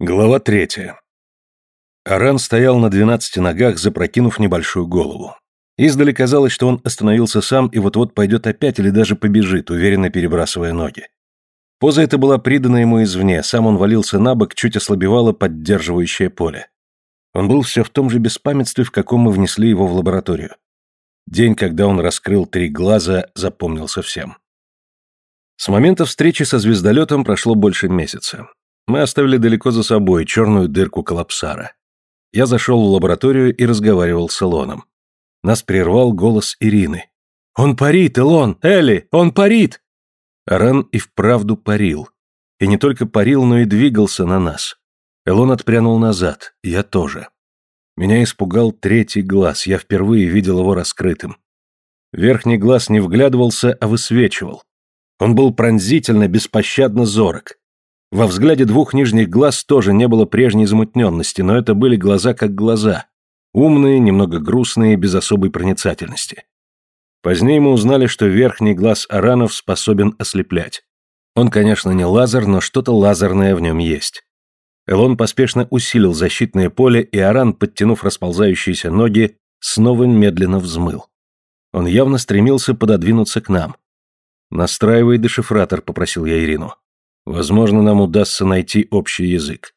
Глава третья. Аран стоял на двенадцати ногах, запрокинув небольшую голову. Издали казалось, что он остановился сам и вот-вот пойдет опять или даже побежит, уверенно перебрасывая ноги. Поза эта была придана ему извне, сам он валился на бок, чуть ослабевало поддерживающее поле. Он был все в том же беспамятстве, в каком мы внесли его в лабораторию. День, когда он раскрыл три глаза, запомнился всем. С момента встречи со звездолетом прошло больше месяца. Мы оставили далеко за собой черную дырку коллапсара. Я зашел в лабораторию и разговаривал с Элоном. Нас прервал голос Ирины. «Он парит, Элон! Элли! Он парит!» Аран и вправду парил. И не только парил, но и двигался на нас. Элон отпрянул назад, я тоже. Меня испугал третий глаз, я впервые видел его раскрытым. Верхний глаз не вглядывался, а высвечивал. Он был пронзительно, беспощадно зорок. Во взгляде двух нижних глаз тоже не было прежней замутненности, но это были глаза как глаза. Умные, немного грустные, без особой проницательности. Позднее мы узнали, что верхний глаз Аранов способен ослеплять. Он, конечно, не лазер, но что-то лазерное в нем есть. Элон поспешно усилил защитное поле, и Аран, подтянув расползающиеся ноги, снова медленно взмыл. Он явно стремился пододвинуться к нам. «Настраивай дешифратор», — попросил я Ирину. Возможно, нам удастся найти общий язык.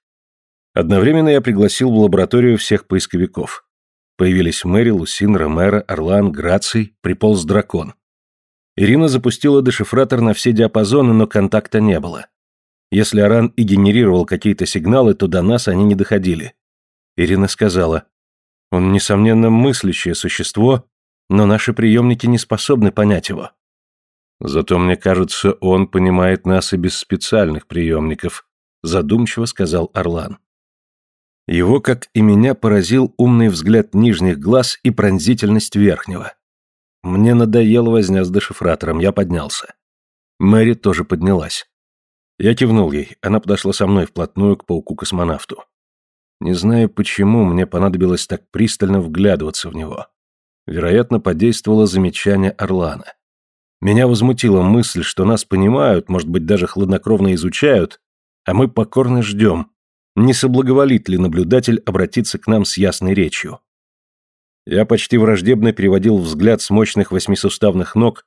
Одновременно я пригласил в лабораторию всех поисковиков. Появились Мэри, Лусин, Ромеро, Орлан, Граций, приполз дракон. Ирина запустила дешифратор на все диапазоны, но контакта не было. Если Аран и генерировал какие-то сигналы, то до нас они не доходили. Ирина сказала, «Он, несомненно, мыслящее существо, но наши приемники не способны понять его. Зато мне кажется, он понимает нас и без специальных приемников, задумчиво сказал Орлан. Его, как и меня, поразил умный взгляд нижних глаз и пронзительность верхнего. Мне надоела возня с дешифратором, я поднялся. Мэри тоже поднялась. Я кивнул ей, она подошла со мной вплотную к пауку-космонавту. Не знаю почему, мне понадобилось так пристально вглядываться в него. Вероятно, подействовало замечание Орлана. Меня возмутила мысль, что нас понимают, может быть, даже хладнокровно изучают, а мы покорно ждем, не соблаговолит ли наблюдатель обратиться к нам с ясной речью. Я почти враждебно переводил взгляд с мощных восьмисуставных ног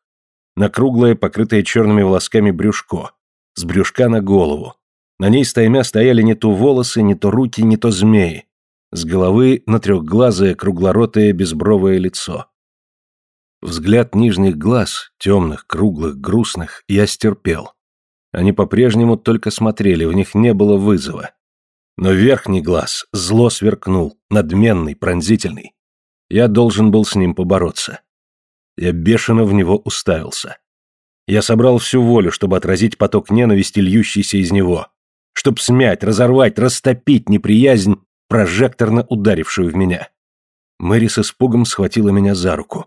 на круглое, покрытое черными волосками брюшко, с брюшка на голову. На ней стаймя стояли не то волосы, не то руки, не то змеи. С головы на трехглазое, круглоротое, безбровое лицо. Взгляд нижних глаз, темных, круглых, грустных, я стерпел. Они по-прежнему только смотрели, в них не было вызова. Но верхний глаз зло сверкнул, надменный, пронзительный. Я должен был с ним побороться. Я бешено в него уставился. Я собрал всю волю, чтобы отразить поток ненависти, льющийся из него. Чтоб смять, разорвать, растопить неприязнь, прожекторно ударившую в меня. Мэри с испугом схватила меня за руку.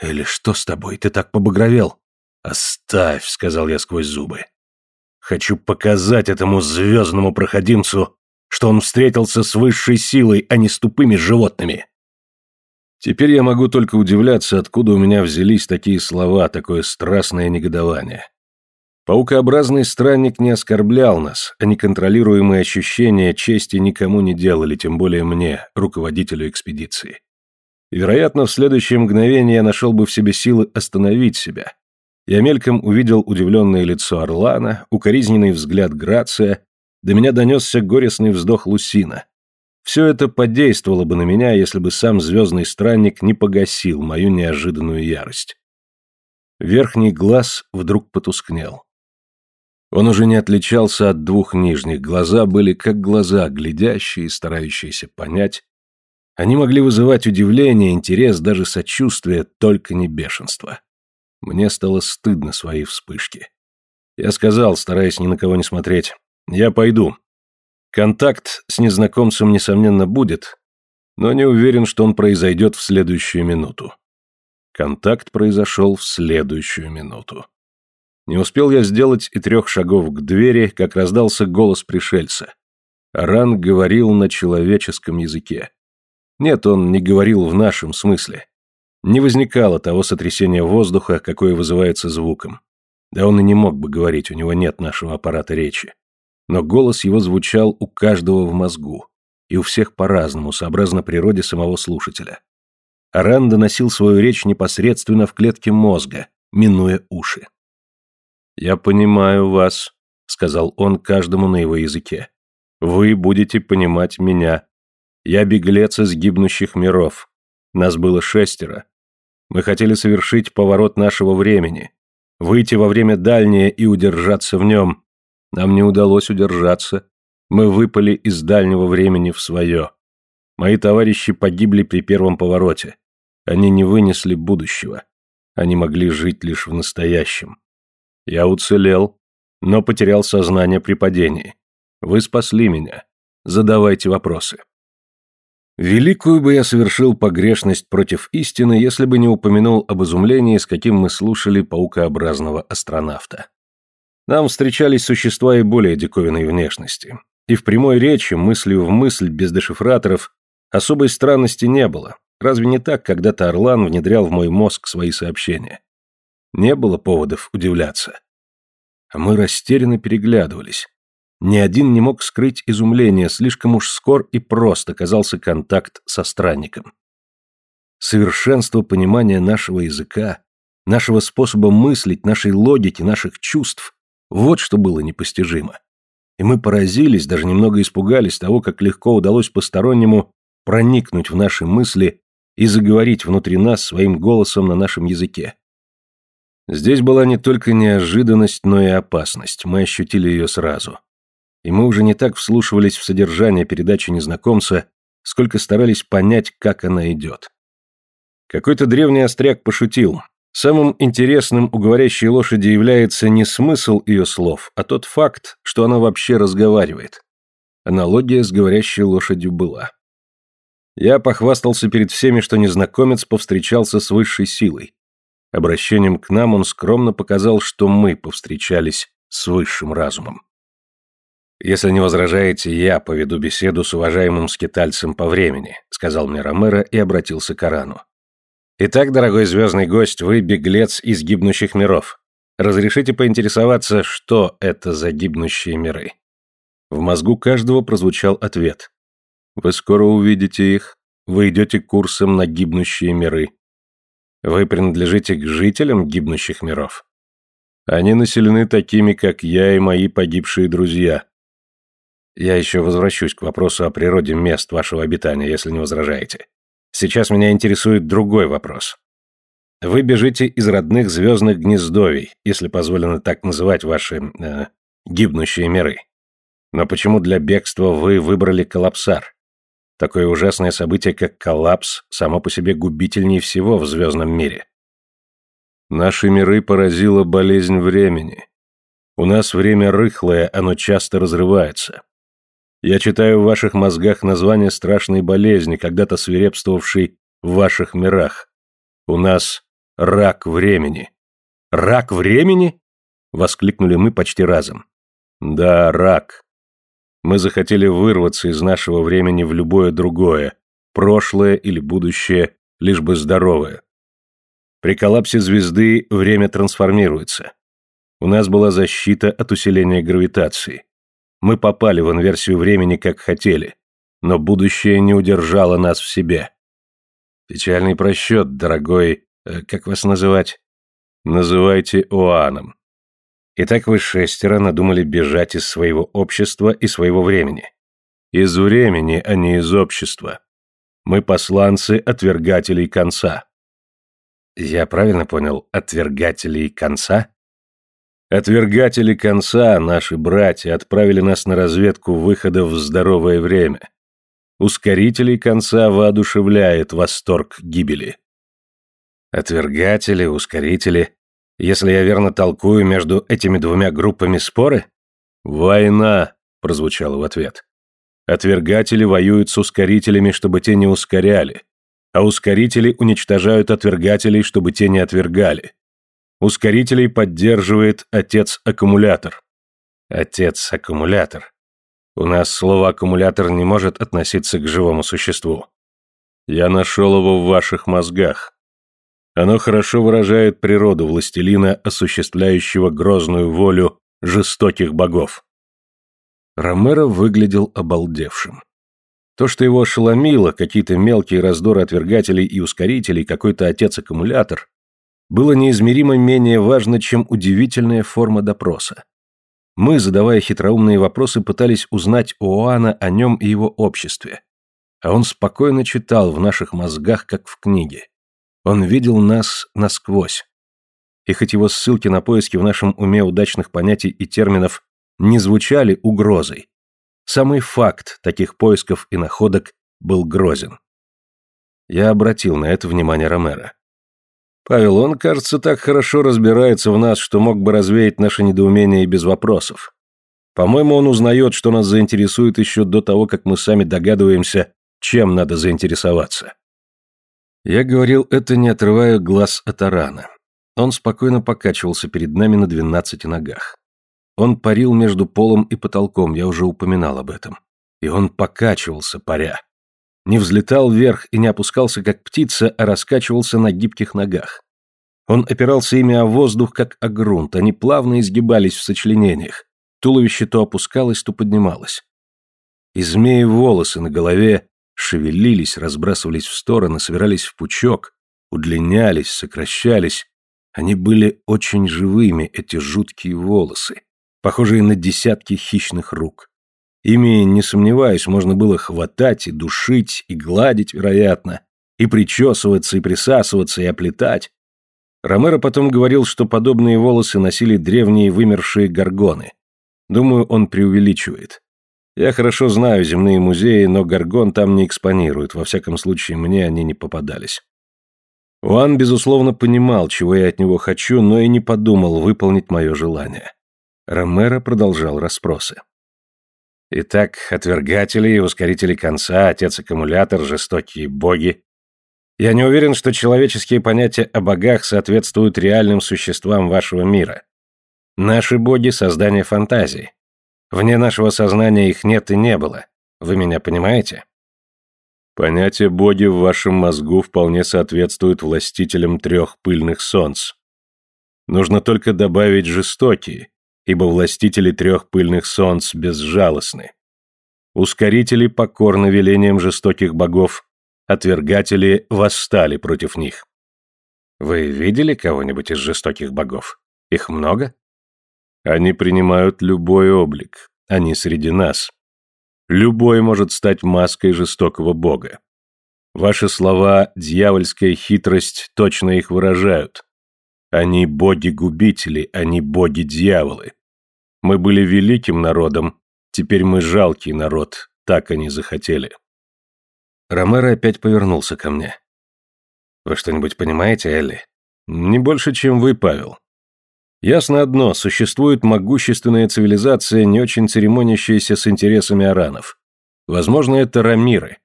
«Элли, что с тобой? Ты так побагровел?» «Оставь», — сказал я сквозь зубы. «Хочу показать этому звездному проходимцу, что он встретился с высшей силой, а не с тупыми животными». Теперь я могу только удивляться, откуда у меня взялись такие слова, такое страстное негодование. Паукообразный странник не оскорблял нас, а неконтролируемые ощущения чести никому не делали, тем более мне, руководителю экспедиции вероятно, в следующее мгновение я нашел бы в себе силы остановить себя. Я мельком увидел удивленное лицо Орлана, укоризненный взгляд Грация, до меня донесся горестный вздох Лусина. Все это подействовало бы на меня, если бы сам звездный странник не погасил мою неожиданную ярость. Верхний глаз вдруг потускнел. Он уже не отличался от двух нижних, глаза были как глаза, глядящие, старающиеся понять, они могли вызывать удивление, интерес, даже сочувствие, только не бешенство. Мне стало стыдно своей вспышки. Я сказал, стараясь ни на кого не смотреть, «Я пойду. Контакт с незнакомцем, несомненно, будет, но не уверен, что он произойдет в следующую минуту». Контакт произошел в следующую минуту. Не успел я сделать и трех шагов к двери, как раздался голос пришельца. Аран говорил на человеческом языке. Нет, он не говорил в нашем смысле. Не возникало того сотрясения воздуха, какое вызывается звуком. Да он и не мог бы говорить, у него нет нашего аппарата речи. Но голос его звучал у каждого в мозгу, и у всех по-разному, сообразно природе самого слушателя. Аран доносил свою речь непосредственно в клетке мозга, минуя уши. «Я понимаю вас», — сказал он каждому на его языке. «Вы будете понимать меня. Я беглец из гибнущих миров. Нас было шестеро. Мы хотели совершить поворот нашего времени, выйти во время дальнее и удержаться в нем. Нам не удалось удержаться. Мы выпали из дальнего времени в свое. Мои товарищи погибли при первом повороте. Они не вынесли будущего. Они могли жить лишь в настоящем. Я уцелел, но потерял сознание при падении. Вы спасли меня. Задавайте вопросы. Великую бы я совершил погрешность против истины, если бы не упомянул об изумлении, с каким мы слушали паукообразного астронавта. Нам встречались существа и более диковинной внешности. И в прямой речи, мыслью в мысль, без дешифраторов, особой странности не было. Разве не так когда-то Орлан внедрял в мой мозг свои сообщения? Не было поводов удивляться. А мы растерянно переглядывались. Ни один не мог скрыть изумление, слишком уж скор и прост оказался контакт со странником. Совершенство понимания нашего языка, нашего способа мыслить, нашей логики, наших чувств – вот что было непостижимо. И мы поразились, даже немного испугались того, как легко удалось постороннему проникнуть в наши мысли и заговорить внутри нас своим голосом на нашем языке. Здесь была не только неожиданность, но и опасность, мы ощутили ее сразу. И мы уже не так вслушивались в содержание передачи незнакомца, сколько старались понять, как она идет. Какой-то древний остряк пошутил. Самым интересным у говорящей лошади является не смысл ее слов, а тот факт, что она вообще разговаривает. Аналогия с говорящей лошадью была. Я похвастался перед всеми, что незнакомец повстречался с высшей силой. Обращением к нам он скромно показал, что мы повстречались с высшим разумом. «Если не возражаете, я поведу беседу с уважаемым скитальцем по времени», сказал мне Ромеро и обратился к Арану. «Итак, дорогой звездный гость, вы беглец из гибнущих миров. Разрешите поинтересоваться, что это за гибнущие миры?» В мозгу каждого прозвучал ответ. Вы скоро увидите их. Вы идете курсом на гибнущие миры. Вы принадлежите к жителям гибнущих миров. Они населены такими, как я и мои погибшие друзья. Я еще возвращусь к вопросу о природе мест вашего обитания, если не возражаете. Сейчас меня интересует другой вопрос. Вы бежите из родных звездных гнездовий, если позволено так называть ваши э, гибнущие миры. Но почему для бегства вы выбрали коллапсар? Такое ужасное событие, как коллапс, само по себе губительнее всего в звездном мире. Наши миры поразила болезнь времени. У нас время рыхлое, оно часто разрывается. Я читаю в ваших мозгах название страшной болезни, когда-то свирепствовавшей в ваших мирах. У нас рак времени. Рак времени? Воскликнули мы почти разом. Да, рак. Мы захотели вырваться из нашего времени в любое другое, прошлое или будущее, лишь бы здоровое. При коллапсе звезды время трансформируется. У нас была защита от усиления гравитации. Мы попали в инверсию времени, как хотели, но будущее не удержало нас в себе. Печальный просчет, дорогой... Э, как вас называть? Называйте Оаном. Итак, вы шестеро надумали бежать из своего общества и своего времени. Из времени, а не из общества. Мы посланцы отвергателей конца. Я правильно понял, отвергателей конца? Отвергатели конца, наши братья, отправили нас на разведку выхода в здоровое время. Ускорителей конца воодушевляет восторг гибели. Отвергатели, ускорители. Если я верно толкую между этими двумя группами споры? «Война!» – прозвучало в ответ. Отвергатели воюют с ускорителями, чтобы те не ускоряли, а ускорители уничтожают отвергателей, чтобы те не отвергали. Ускорителей поддерживает отец-аккумулятор. Отец-аккумулятор. У нас слово «аккумулятор» не может относиться к живому существу. Я нашел его в ваших мозгах. Оно хорошо выражает природу властелина, осуществляющего грозную волю жестоких богов. Ромеро выглядел обалдевшим. То, что его ошеломило, какие-то мелкие раздоры отвергателей и ускорителей, какой-то отец-аккумулятор, было неизмеримо менее важно, чем удивительная форма допроса. Мы, задавая хитроумные вопросы, пытались узнать у Оана о нем и его обществе. А он спокойно читал в наших мозгах, как в книге. Он видел нас насквозь. И хоть его ссылки на поиски в нашем уме удачных понятий и терминов не звучали угрозой, самый факт таких поисков и находок был грозен. Я обратил на это внимание Ромера. Павел, он, кажется, так хорошо разбирается в нас, что мог бы развеять наше недоумение без вопросов. По-моему, он узнает, что нас заинтересует еще до того, как мы сами догадываемся, чем надо заинтересоваться. Я говорил это, не отрывая глаз от Арана. Он спокойно покачивался перед нами на двенадцати ногах. Он парил между полом и потолком, я уже упоминал об этом. И он покачивался, паря не взлетал вверх и не опускался, как птица, а раскачивался на гибких ногах. Он опирался ими о воздух, как о грунт, они плавно изгибались в сочленениях. Туловище то опускалось, то поднималось. И змеи волосы на голове шевелились, разбрасывались в стороны, собирались в пучок, удлинялись, сокращались. Они были очень живыми, эти жуткие волосы, похожие на десятки хищных рук. Ими, не сомневаюсь, можно было хватать и душить, и гладить, вероятно, и причесываться, и присасываться, и оплетать. Ромеро потом говорил, что подобные волосы носили древние вымершие горгоны. Думаю, он преувеличивает. Я хорошо знаю земные музеи, но горгон там не экспонируют, во всяком случае, мне они не попадались. Уан, безусловно, понимал, чего я от него хочу, но и не подумал выполнить мое желание. Ромеро продолжал расспросы. Итак, отвергатели и ускорители конца, отец-аккумулятор, жестокие боги. Я не уверен, что человеческие понятия о богах соответствуют реальным существам вашего мира. Наши боги — создание фантазии. Вне нашего сознания их нет и не было. Вы меня понимаете? Понятие боги в вашем мозгу вполне соответствует властителям трех пыльных солнц. Нужно только добавить жестокие, ибо властители трех пыльных солнц безжалостны. Ускорители покорны велениям жестоких богов, отвергатели восстали против них. Вы видели кого-нибудь из жестоких богов? Их много? Они принимают любой облик, они среди нас. Любой может стать маской жестокого бога. Ваши слова «дьявольская хитрость» точно их выражают. Они боги-губители, они боги-дьяволы. Мы были великим народом, теперь мы жалкий народ, так они захотели. Ромеро опять повернулся ко мне. Вы что-нибудь понимаете, Элли? Не больше, чем вы, Павел. Ясно одно, существует могущественная цивилизация, не очень церемонящаяся с интересами аранов. Возможно, это рамиры.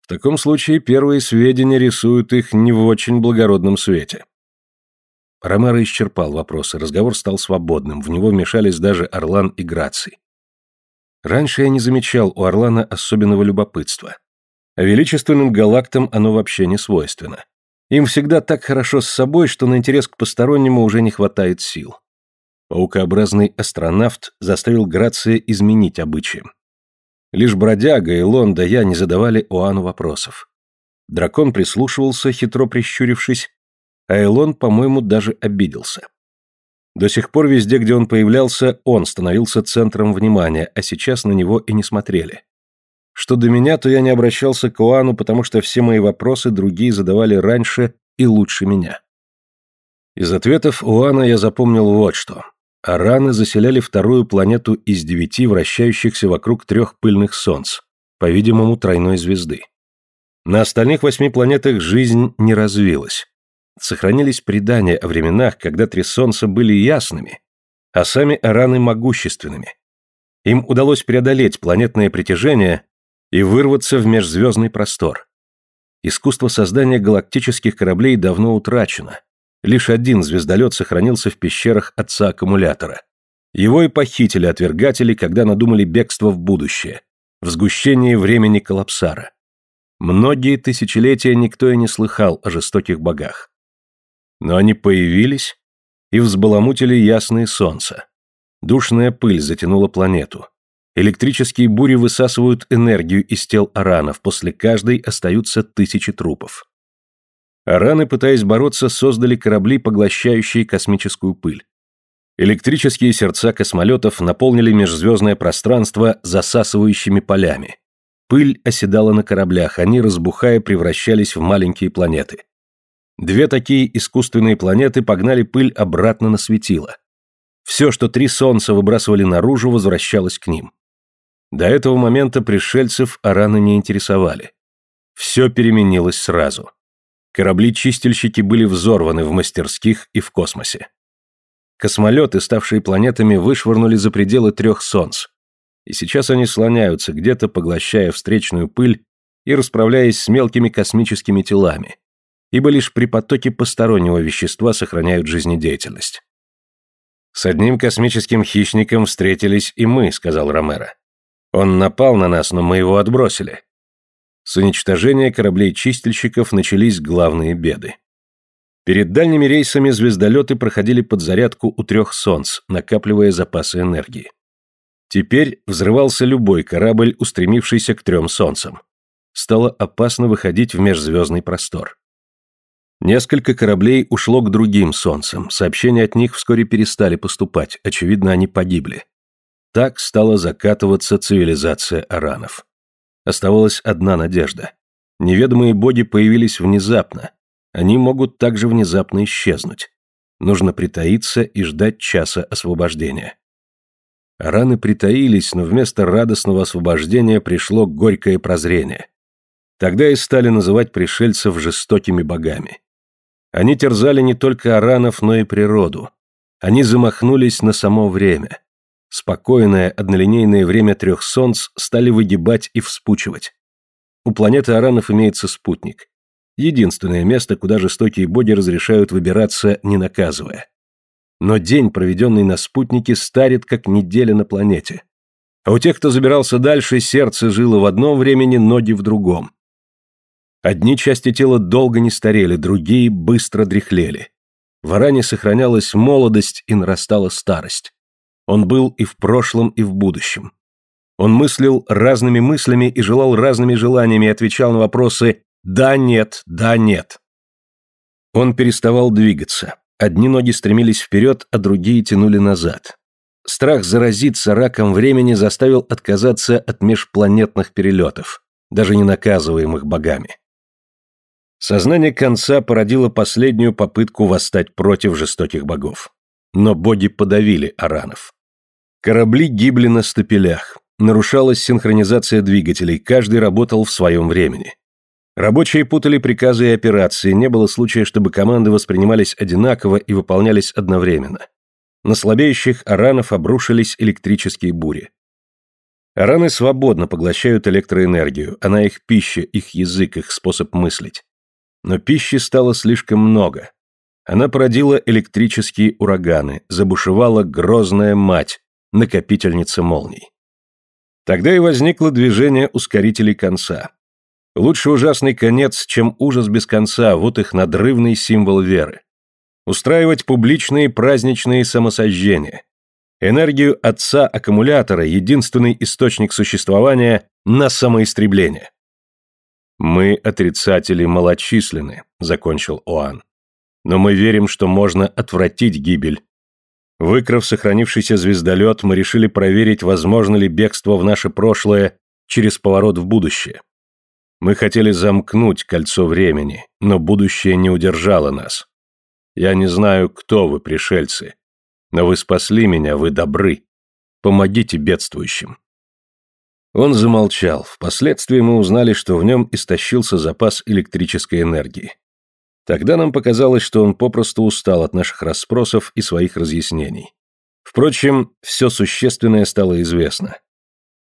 В таком случае первые сведения рисуют их не в очень благородном свете. Ромеро исчерпал вопросы, разговор стал свободным, в него вмешались даже Орлан и Граций. Раньше я не замечал у Орлана особенного любопытства. А величественным галактам оно вообще не свойственно. Им всегда так хорошо с собой, что на интерес к постороннему уже не хватает сил. Паукообразный астронавт заставил Грация изменить обычаи. Лишь бродяга и Лон да я не задавали Оану вопросов. Дракон прислушивался, хитро прищурившись, а Элон, по-моему, даже обиделся. До сих пор везде, где он появлялся, он становился центром внимания, а сейчас на него и не смотрели. Что до меня, то я не обращался к Оану, потому что все мои вопросы другие задавали раньше и лучше меня. Из ответов Уана я запомнил вот что. Араны заселяли вторую планету из девяти вращающихся вокруг трех пыльных солнц, по-видимому, тройной звезды. На остальных восьми планетах жизнь не развилась. Сохранились предания о временах, когда три солнца были ясными, а сами араны могущественными. Им удалось преодолеть планетное притяжение и вырваться в межзвездный простор. Искусство создания галактических кораблей давно утрачено. Лишь один звездолет сохранился в пещерах отца аккумулятора. Его и похитили отвергатели, когда надумали бегство в будущее, в сгущении времени коллапсара. Многие тысячелетия никто и не слыхал о жестоких богах. Но они появились и взбаламутили ясное солнце. Душная пыль затянула планету. Электрические бури высасывают энергию из тел аранов, после каждой остаются тысячи трупов. Араны, пытаясь бороться, создали корабли, поглощающие космическую пыль. Электрические сердца космолетов наполнили межзвездное пространство засасывающими полями. Пыль оседала на кораблях, они, разбухая, превращались в маленькие планеты. Две такие искусственные планеты погнали пыль обратно на светило. Все, что три солнца выбрасывали наружу, возвращалось к ним. До этого момента пришельцев араны не интересовали. Все переменилось сразу. Корабли-чистильщики были взорваны в мастерских и в космосе. Космолеты, ставшие планетами, вышвырнули за пределы трех солнц. И сейчас они слоняются где-то, поглощая встречную пыль и расправляясь с мелкими космическими телами, ибо лишь при потоке постороннего вещества сохраняют жизнедеятельность. «С одним космическим хищником встретились и мы», — сказал Ромеро. Он напал на нас, но мы его отбросили. С уничтожения кораблей-чистильщиков начались главные беды. Перед дальними рейсами звездолеты проходили подзарядку у трех солнц, накапливая запасы энергии. Теперь взрывался любой корабль, устремившийся к трем солнцам. Стало опасно выходить в межзвездный простор. Несколько кораблей ушло к другим солнцам, сообщения от них вскоре перестали поступать, очевидно, они погибли. Так стала закатываться цивилизация аранов. Оставалась одна надежда. Неведомые боги появились внезапно. Они могут также внезапно исчезнуть. Нужно притаиться и ждать часа освобождения. Араны притаились, но вместо радостного освобождения пришло горькое прозрение. Тогда и стали называть пришельцев жестокими богами. Они терзали не только аранов, но и природу. Они замахнулись на само время. Спокойное однолинейное время трех солнц стали выгибать и вспучивать. У планеты Аранов имеется спутник. Единственное место, куда жестокие боги разрешают выбираться, не наказывая. Но день, проведенный на спутнике, старит, как неделя на планете. А у тех, кто забирался дальше, сердце жило в одном времени, ноги в другом. Одни части тела долго не старели, другие быстро дряхлели. В Аране сохранялась молодость и нарастала старость. Он был и в прошлом, и в будущем. Он мыслил разными мыслями и желал разными желаниями и отвечал на вопросы «да, нет, да, нет». Он переставал двигаться. Одни ноги стремились вперед, а другие тянули назад. Страх заразиться раком времени заставил отказаться от межпланетных перелетов, даже не наказываемых богами. Сознание конца породило последнюю попытку восстать против жестоких богов. Но боги подавили аранов. Корабли гибли на стапелях. Нарушалась синхронизация двигателей, каждый работал в своем времени. Рабочие путали приказы и операции, не было случая, чтобы команды воспринимались одинаково и выполнялись одновременно. На слабеющих аранов обрушились электрические бури. Араны свободно поглощают электроэнергию, она их пища, их язык, их способ мыслить. Но пищи стало слишком много. Она породила электрические ураганы, забушевала грозная мать, накопительница молний. Тогда и возникло движение ускорителей конца. Лучше ужасный конец, чем ужас без конца, вот их надрывный символ веры. Устраивать публичные праздничные самосожжения. Энергию отца аккумулятора, единственный источник существования, на самоистребление. «Мы, отрицатели, малочисленны», — закончил Оан. «Но мы верим, что можно отвратить гибель, Выкрав сохранившийся звездолет, мы решили проверить, возможно ли бегство в наше прошлое через поворот в будущее. Мы хотели замкнуть кольцо времени, но будущее не удержало нас. Я не знаю, кто вы, пришельцы, но вы спасли меня, вы добры. Помогите бедствующим. Он замолчал. Впоследствии мы узнали, что в нем истощился запас электрической энергии. Тогда нам показалось, что он попросту устал от наших расспросов и своих разъяснений. Впрочем, все существенное стало известно.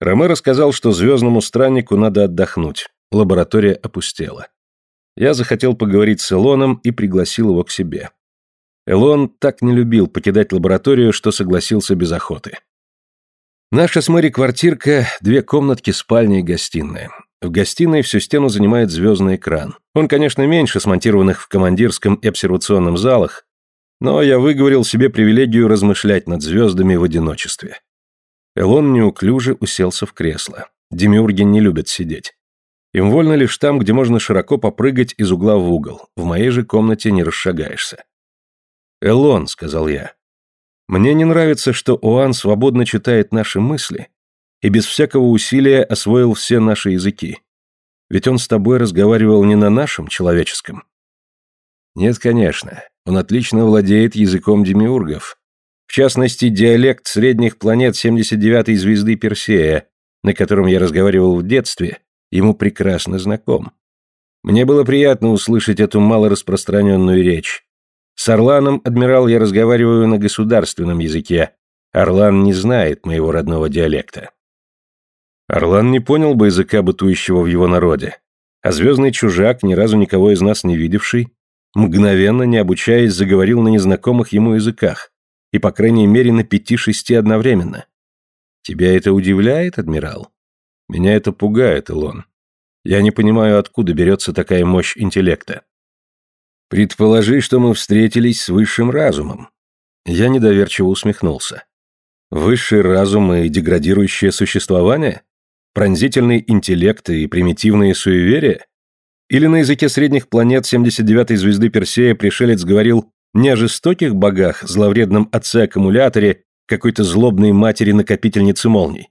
Ромеро сказал, что звездному страннику надо отдохнуть. Лаборатория опустела. Я захотел поговорить с Элоном и пригласил его к себе. Элон так не любил покидать лабораторию, что согласился без охоты. Наша с Мэри квартирка, две комнатки, спальня и гостиная. В гостиной всю стену занимает звездный экран. Он, конечно, меньше смонтированных в командирском и обсервационном залах, но я выговорил себе привилегию размышлять над звездами в одиночестве. Элон неуклюже уселся в кресло. Демиурги не любят сидеть. Им вольно лишь там, где можно широко попрыгать из угла в угол. В моей же комнате не расшагаешься. «Элон», — сказал я, — «мне не нравится, что Оан свободно читает наши мысли и без всякого усилия освоил все наши языки. Ведь он с тобой разговаривал не на нашем, человеческом». «Нет, конечно. Он отлично владеет языком демиургов. В частности, диалект средних планет 79-й звезды Персея, на котором я разговаривал в детстве, ему прекрасно знаком. Мне было приятно услышать эту малораспространенную речь. С Орланом, адмирал, я разговариваю на государственном языке. Орлан не знает моего родного диалекта. Орлан не понял бы языка, бытующего в его народе. А звездный чужак, ни разу никого из нас не видевший, мгновенно, не обучаясь, заговорил на незнакомых ему языках, и, по крайней мере, на пяти-шести одновременно. Тебя это удивляет, адмирал? Меня это пугает, Илон. Я не понимаю, откуда берется такая мощь интеллекта. Предположи, что мы встретились с высшим разумом. Я недоверчиво усмехнулся. Высший разум и деградирующее существование? Пронзительный интеллект и примитивные суеверия? Или на языке средних планет 79-й звезды Персея пришелец говорил не о жестоких богах, зловредном отце-аккумуляторе, какой-то злобной матери-накопительницы молний?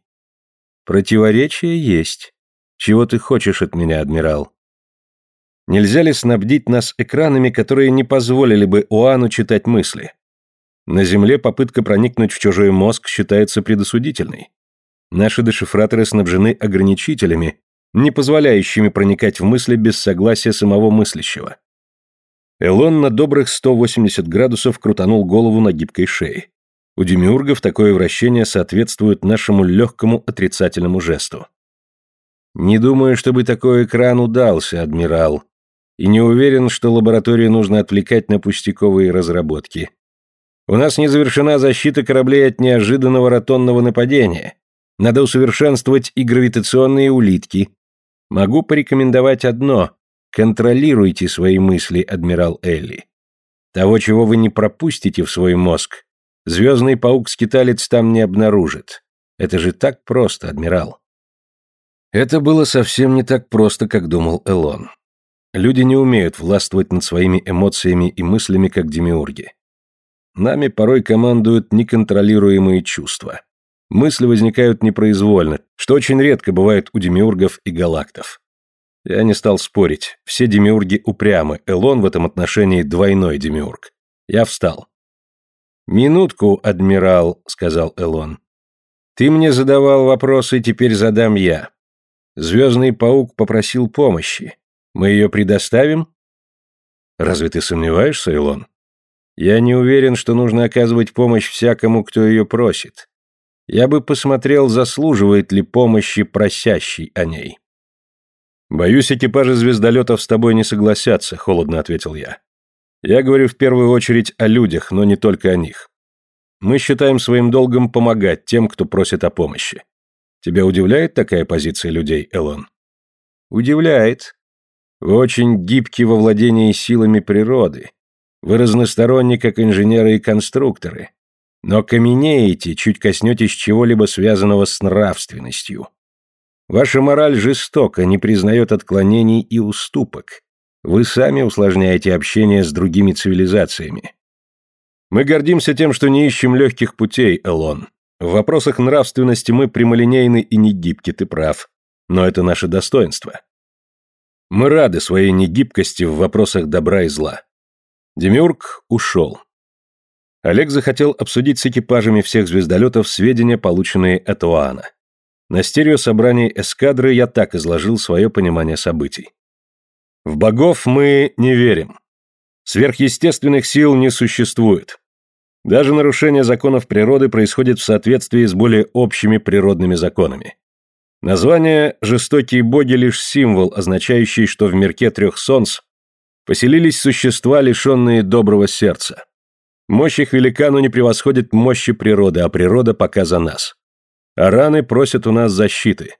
Противоречие есть. Чего ты хочешь от меня, адмирал? Нельзя ли снабдить нас экранами, которые не позволили бы Уану читать мысли? На Земле попытка проникнуть в чужой мозг считается предосудительной. Наши дешифраторы снабжены ограничителями, не позволяющими проникать в мысли без согласия самого мыслящего. Элон на добрых 180 градусов крутанул голову на гибкой шее. У демиургов такое вращение соответствует нашему легкому отрицательному жесту. «Не думаю, чтобы такой экран удался, адмирал», и не уверен, что лабораторию нужно отвлекать на пустяковые разработки. У нас не завершена защита кораблей от неожиданного ротонного нападения. Надо усовершенствовать и гравитационные улитки. Могу порекомендовать одно. Контролируйте свои мысли, адмирал Элли. Того, чего вы не пропустите в свой мозг, звездный паук-скиталец там не обнаружит. Это же так просто, адмирал. Это было совсем не так просто, как думал Элон. Люди не умеют властвовать над своими эмоциями и мыслями, как демиурги. Нами порой командуют неконтролируемые чувства. Мысли возникают непроизвольно, что очень редко бывает у демиургов и галактов. Я не стал спорить, все демиурги упрямы, Элон в этом отношении двойной демиург. Я встал. «Минутку, адмирал», — сказал Элон. «Ты мне задавал вопросы, теперь задам я. Звездный паук попросил помощи. Мы ее предоставим? Разве ты сомневаешься, Илон? Я не уверен, что нужно оказывать помощь всякому, кто ее просит. Я бы посмотрел, заслуживает ли помощи просящий о ней. Боюсь, экипажи звездолетов с тобой не согласятся, холодно ответил я. Я говорю в первую очередь о людях, но не только о них. Мы считаем своим долгом помогать тем, кто просит о помощи. Тебя удивляет такая позиция людей, Элон? Удивляет, вы очень гибки во владении силами природы. Вы разносторонни, как инженеры и конструкторы. Но каменеете, чуть коснетесь чего-либо связанного с нравственностью. Ваша мораль жестока, не признает отклонений и уступок. Вы сами усложняете общение с другими цивилизациями. Мы гордимся тем, что не ищем легких путей, Элон. В вопросах нравственности мы прямолинейны и не гибки, ты прав. Но это наше достоинство. Мы рады своей негибкости в вопросах добра и зла. Демиург ушел. Олег захотел обсудить с экипажами всех звездолетов сведения, полученные от Оана. На стереособрании эскадры я так изложил свое понимание событий. В богов мы не верим. Сверхъестественных сил не существует. Даже нарушение законов природы происходит в соответствии с более общими природными законами. Название «жестокие боги» лишь символ, означающий, что в мирке трех солнц поселились существа, лишенные доброго сердца. Мощь их великану не превосходит мощи природы, а природа пока за нас. Араны просят у нас защиты.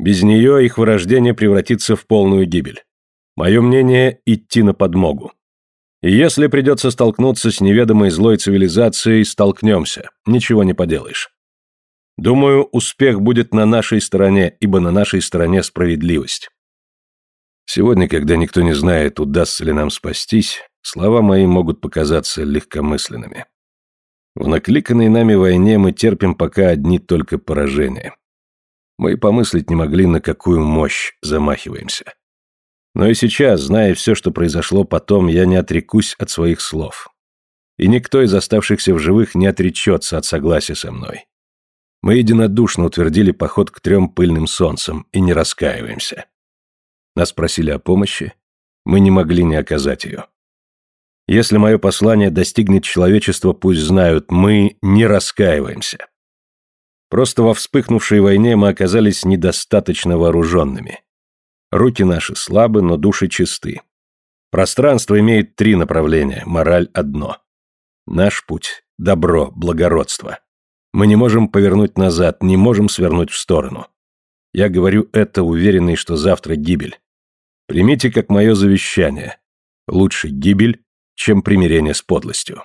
Без нее их вырождение превратится в полную гибель. Мое мнение – идти на подмогу. И если придется столкнуться с неведомой злой цивилизацией, столкнемся, ничего не поделаешь. Думаю, успех будет на нашей стороне, ибо на нашей стороне справедливость. Сегодня, когда никто не знает, удастся ли нам спастись, слова мои могут показаться легкомысленными. В накликанной нами войне мы терпим пока одни только поражения. Мы и помыслить не могли, на какую мощь замахиваемся. Но и сейчас, зная все, что произошло потом, я не отрекусь от своих слов. И никто из оставшихся в живых не отречется от согласия со мной. Мы единодушно утвердили поход к трем пыльным солнцам и не раскаиваемся. Нас просили о помощи, мы не могли не оказать ее. Если мое послание достигнет человечества, пусть знают, мы не раскаиваемся. Просто во вспыхнувшей войне мы оказались недостаточно вооруженными. Руки наши слабы, но души чисты. Пространство имеет три направления, мораль одно. Наш путь – добро, благородство. Мы не можем повернуть назад, не можем свернуть в сторону. Я говорю это, уверенный, что завтра гибель. Примите как мое завещание. Лучше гибель, чем примирение с подлостью.